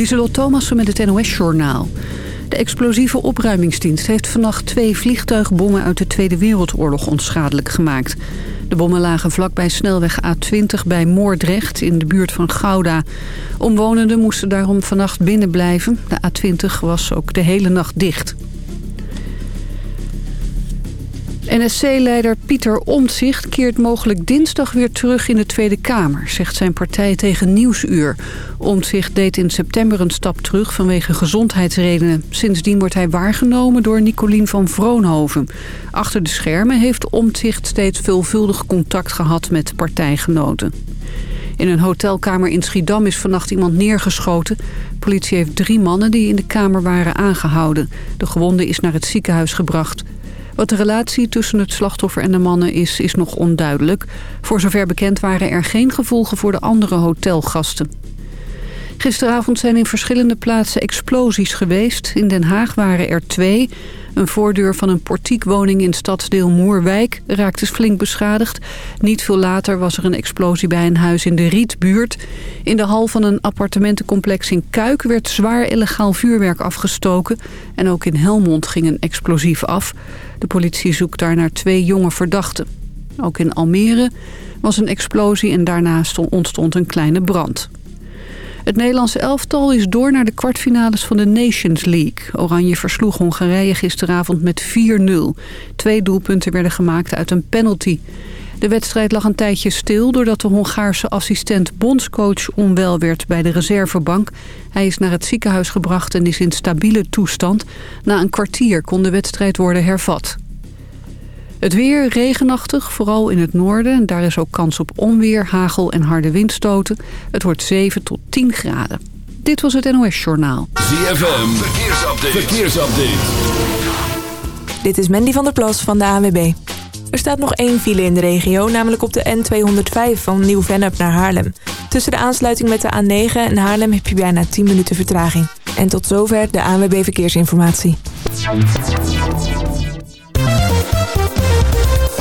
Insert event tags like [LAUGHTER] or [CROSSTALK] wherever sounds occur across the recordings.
Lieselot Thomassen met het NOS-journaal. De explosieve opruimingsdienst heeft vannacht twee vliegtuigbommen uit de Tweede Wereldoorlog onschadelijk gemaakt. De bommen lagen vlakbij snelweg A20 bij Moordrecht in de buurt van Gouda. Omwonenden moesten daarom vannacht binnen blijven. De A20 was ook de hele nacht dicht. NSC-leider Pieter Omtzigt keert mogelijk dinsdag weer terug in de Tweede Kamer, zegt zijn partij tegen Nieuwsuur. Omtzigt deed in september een stap terug vanwege gezondheidsredenen. Sindsdien wordt hij waargenomen door Nicolien van Vroonhoven. Achter de schermen heeft Omtzigt steeds veelvuldig contact gehad met partijgenoten. In een hotelkamer in Schiedam is vannacht iemand neergeschoten. politie heeft drie mannen die in de kamer waren aangehouden. De gewonde is naar het ziekenhuis gebracht. Wat de relatie tussen het slachtoffer en de mannen is, is nog onduidelijk. Voor zover bekend waren er geen gevolgen voor de andere hotelgasten. Gisteravond zijn in verschillende plaatsen explosies geweest. In Den Haag waren er twee. Een voordeur van een portiekwoning in stadsdeel Moerwijk raakte flink beschadigd. Niet veel later was er een explosie bij een huis in de Rietbuurt. In de hal van een appartementencomplex in Kuik werd zwaar illegaal vuurwerk afgestoken. En ook in Helmond ging een explosief af. De politie zoekt daar naar twee jonge verdachten. Ook in Almere was een explosie en daarna ontstond een kleine brand. Het Nederlandse elftal is door naar de kwartfinales van de Nations League. Oranje versloeg Hongarije gisteravond met 4-0. Twee doelpunten werden gemaakt uit een penalty. De wedstrijd lag een tijdje stil doordat de Hongaarse assistent bondscoach onwel werd bij de reservebank. Hij is naar het ziekenhuis gebracht en is in stabiele toestand. Na een kwartier kon de wedstrijd worden hervat. Het weer regenachtig, vooral in het noorden. Daar is ook kans op onweer, hagel en harde windstoten. Het wordt 7 tot 10 graden. Dit was het NOS Journaal. ZFM, verkeersupdate. verkeersupdate. Dit is Mandy van der Plas van de ANWB. Er staat nog één file in de regio, namelijk op de N205 van Nieuw-Vennep naar Haarlem. Tussen de aansluiting met de A9 en Haarlem heb je bijna 10 minuten vertraging. En tot zover de ANWB Verkeersinformatie.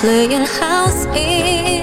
playing house in.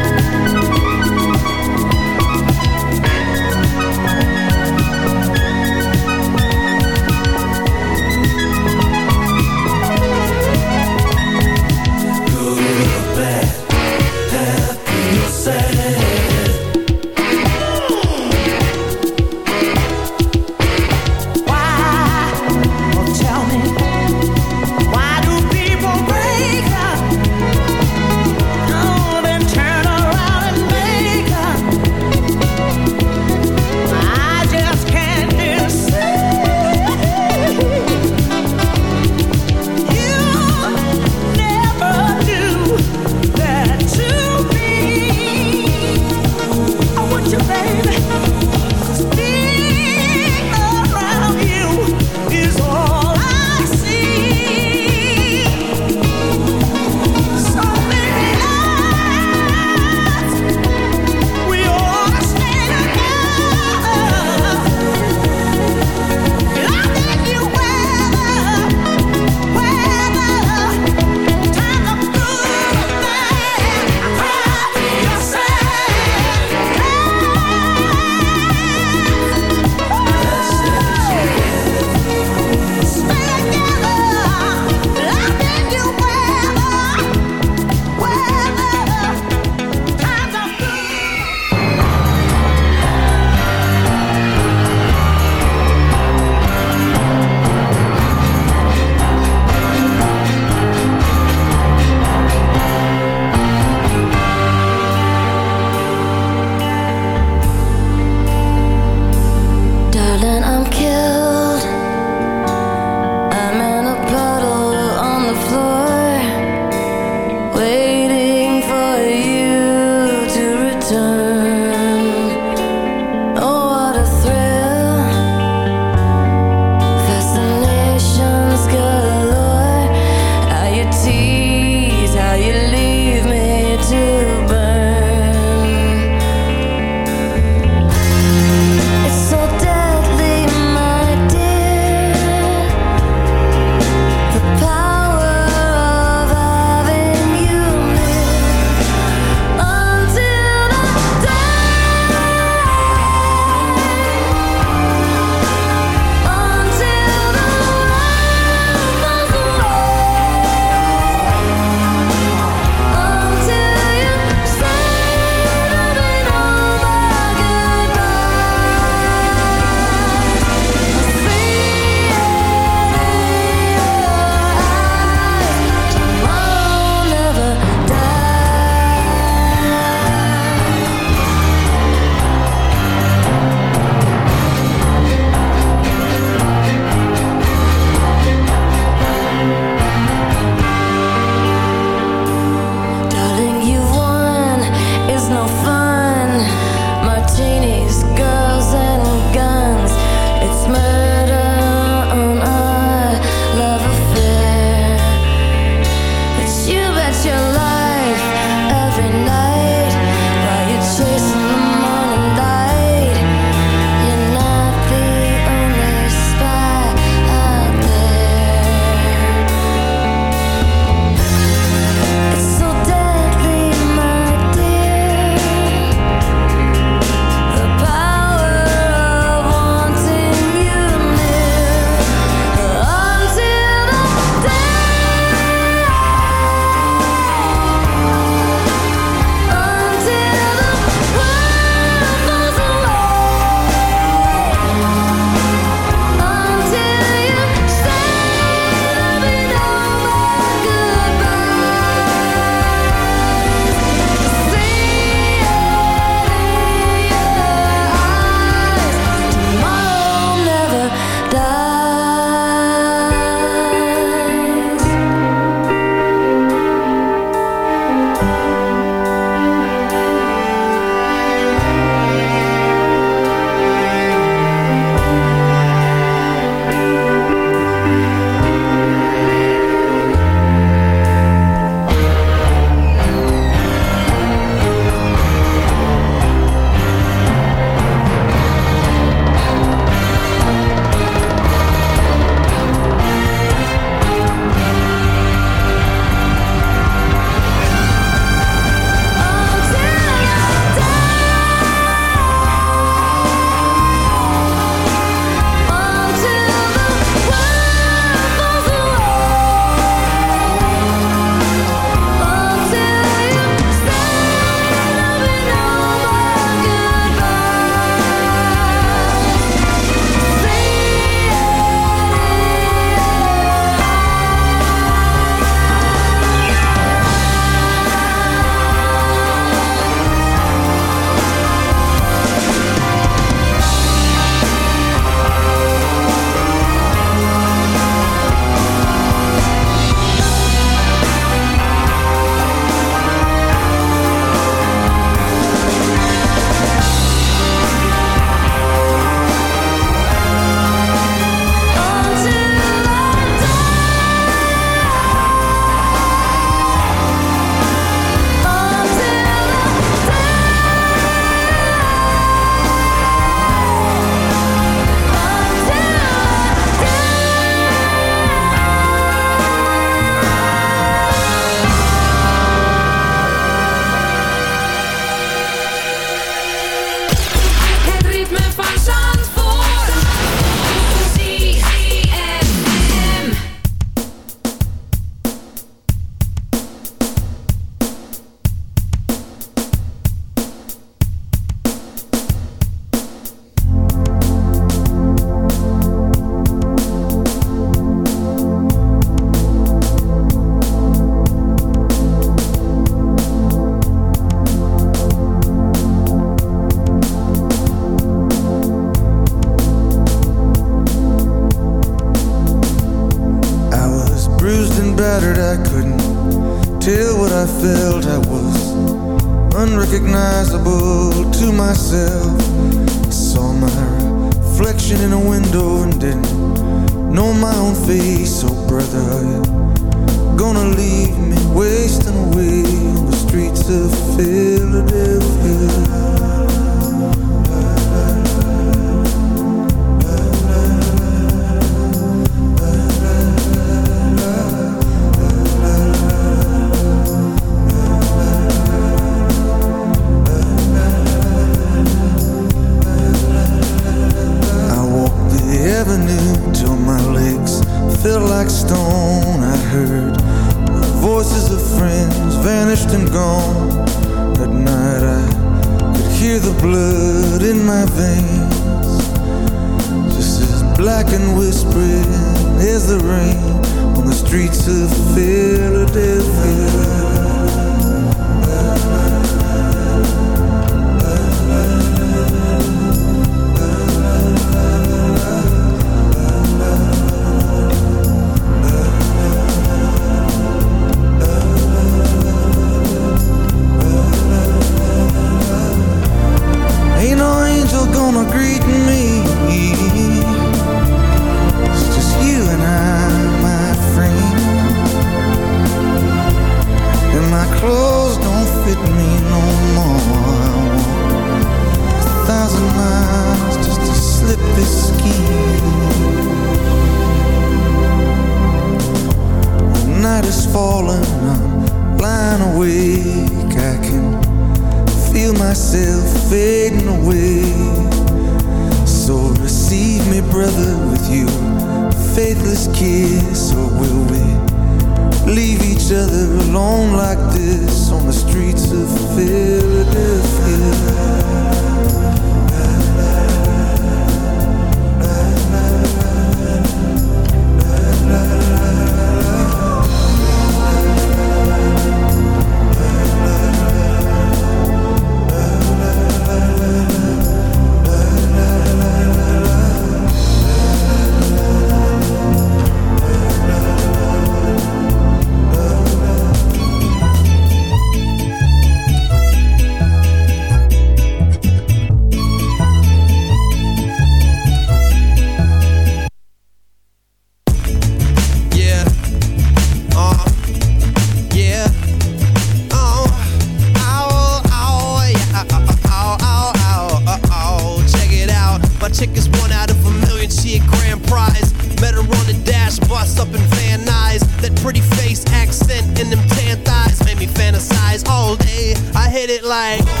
like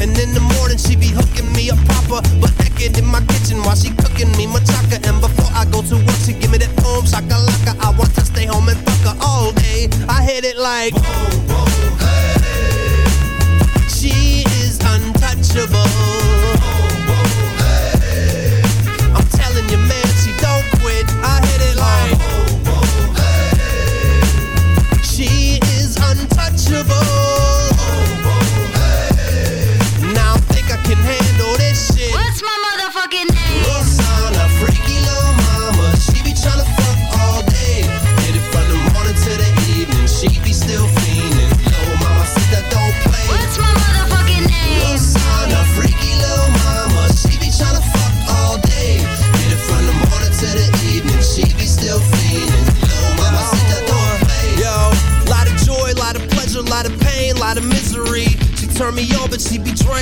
And in the morning, she be hooking me up proper. But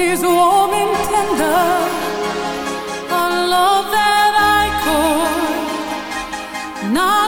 is warm and tender, a love that I could not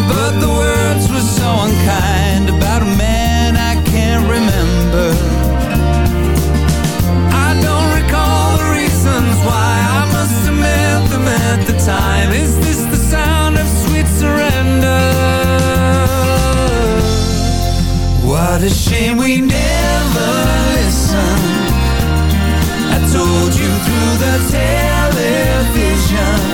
time. Is this the sound of sweet surrender? What a shame we never listened. I told you through the television.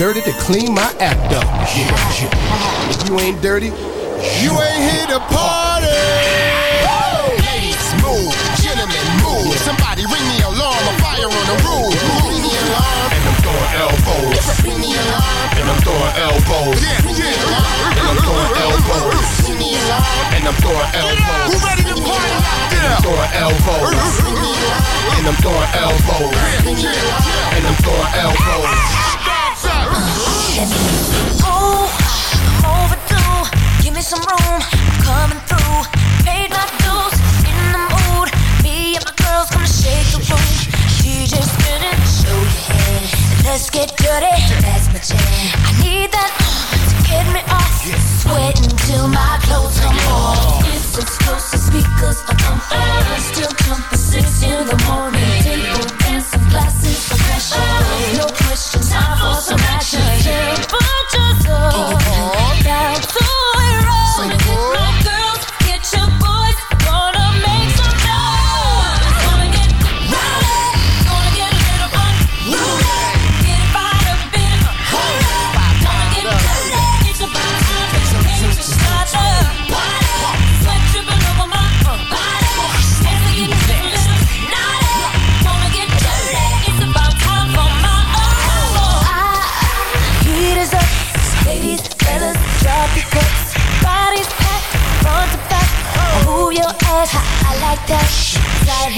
Dirty to clean my act up. Yeah, yeah. If you ain't dirty, you ain't here to party. Ladies, move. Gentlemen, move. Somebody ring the alarm. A fire on the roof. Ring the alarm. And I'm throwing elbows. Ring the alarm. And I'm throwing elbows. Yeah, yeah. And I'm throwing elbows. Ring the alarm. And I'm throwing elbows. Who ready to party out there? I'm throwing elbows. Ring the alarm. And I'm throwing elbows. Alarm. And I'm throwing elbows. Still six in the morning. Table dancing glasses of pressure.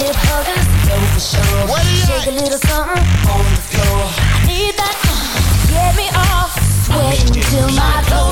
Hip huggers, for sure. Shake a little something on the floor. I need that, uh, get me off. Sweating till my clothes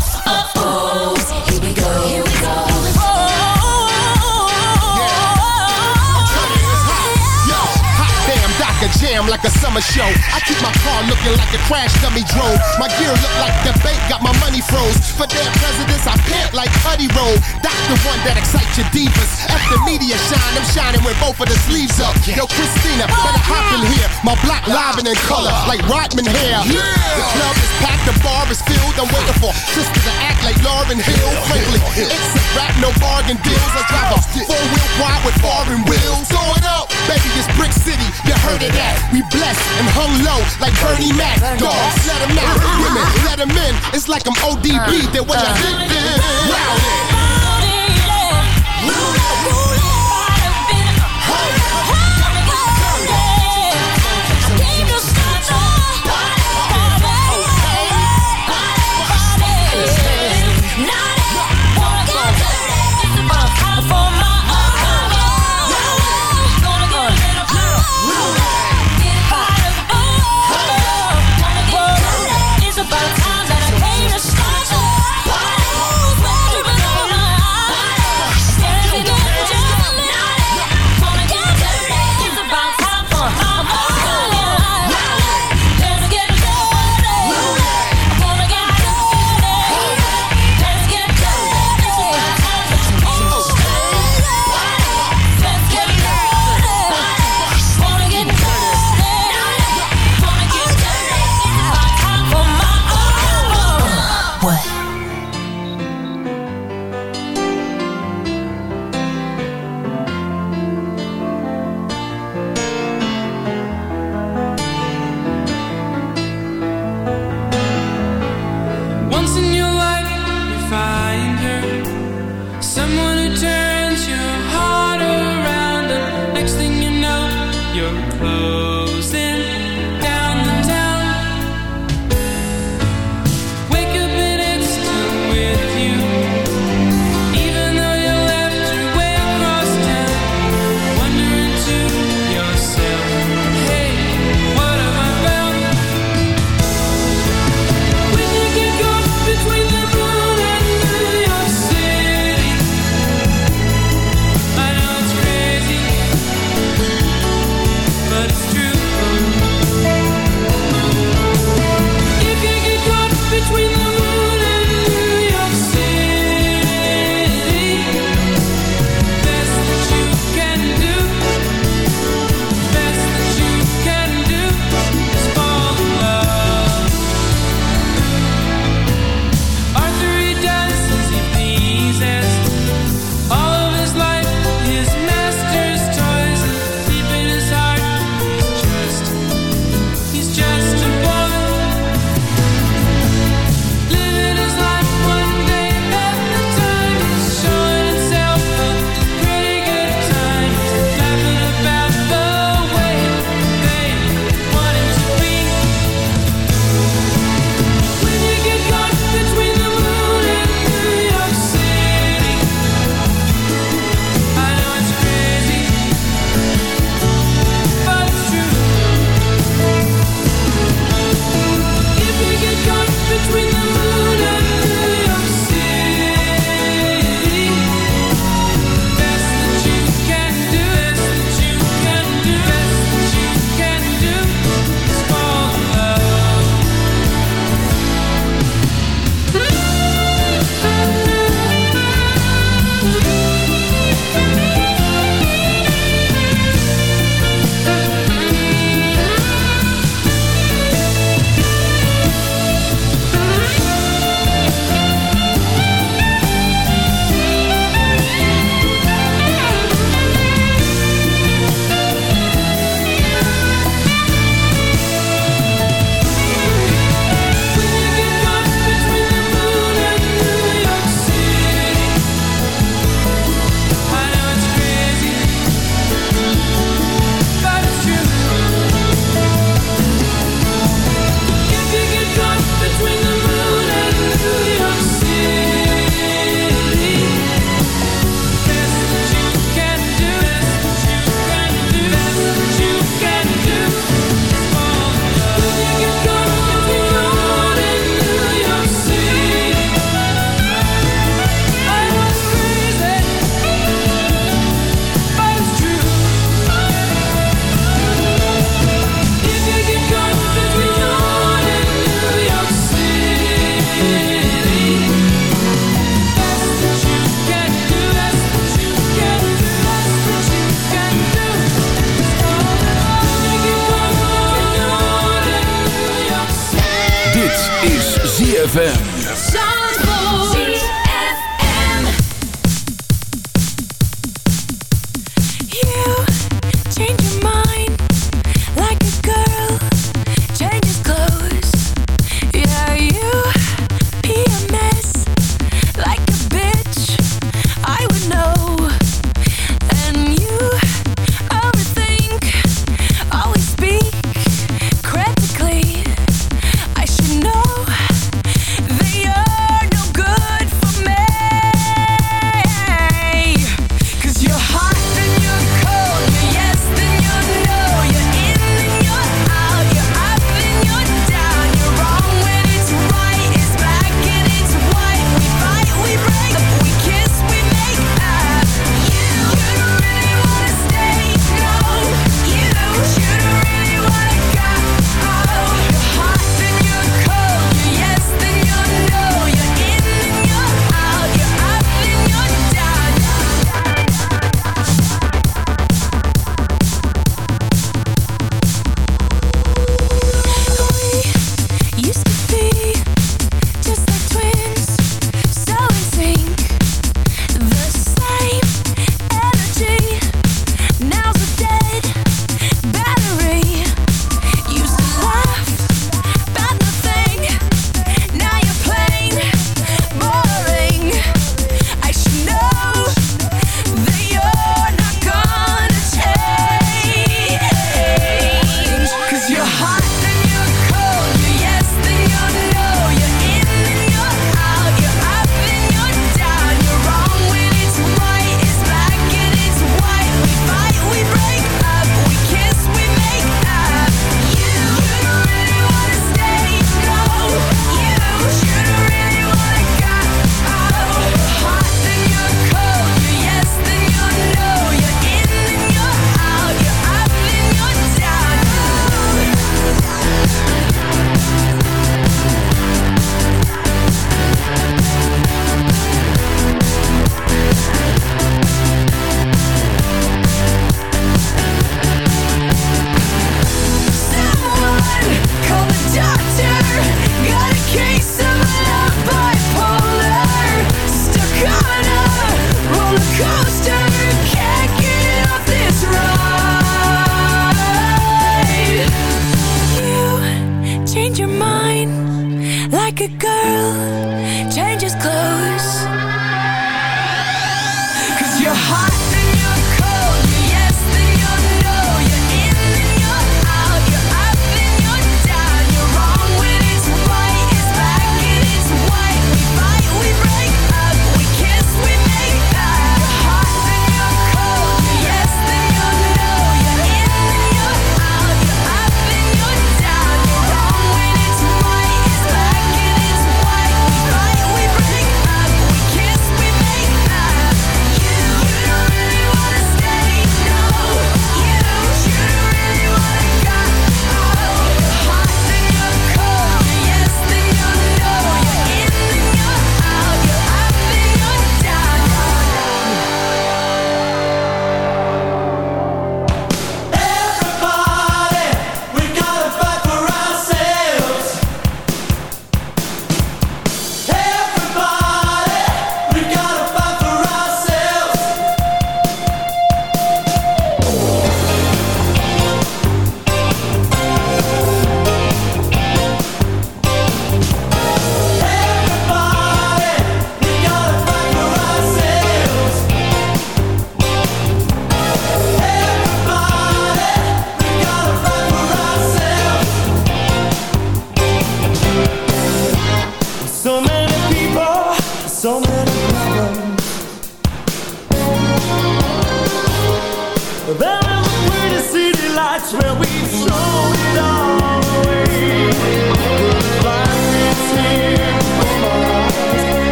Like a summer show. I keep my car looking like a crash dummy drove. My gear look like the bank got my money froze. For their presidents, I pant like Cuddy Roll. That's the one that excites your divas. After media shine, I'm shining with both of the sleeves up. Yo, Christina, better oh, hop in here. My block live and in color, like Rodman hair. The club is packed, the bar is filled. I'm waiting for sisters to act like Lauryn Hill. Frankly, it's a rap, no bargain deals. I drive a four-wheel wide with foreign wheels. Throw it up, baby, it's Brick City. You heard of that? We blessed and hung low like Bernie Mac. Dogs, let 'em out. [LAUGHS] Women, let 'em in. It's like I'm ODB. Uh, then when I hit them,